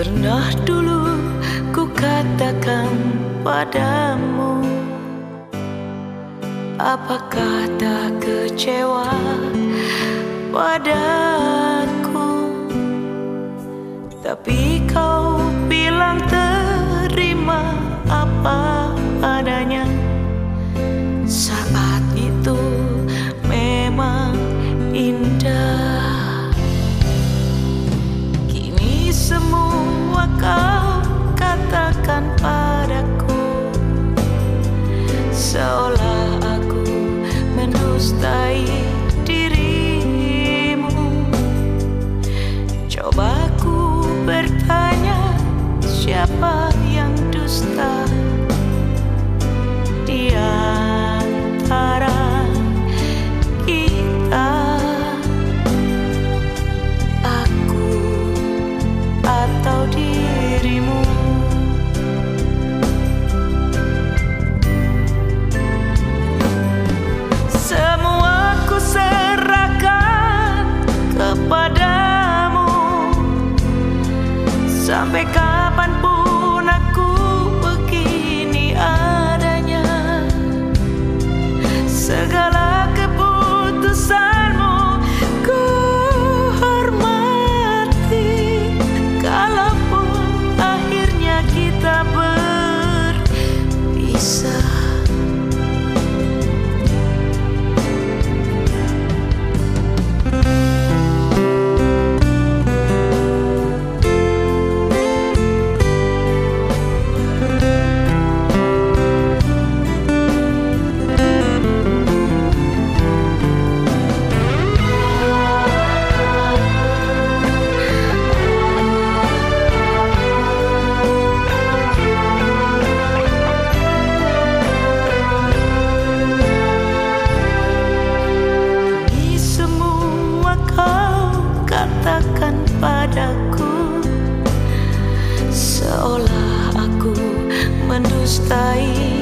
Pernah dulu ku katakan padamu Apakah tak kecewa padamu? go. Sampai kapan pun aku begini adanya. Segala したい。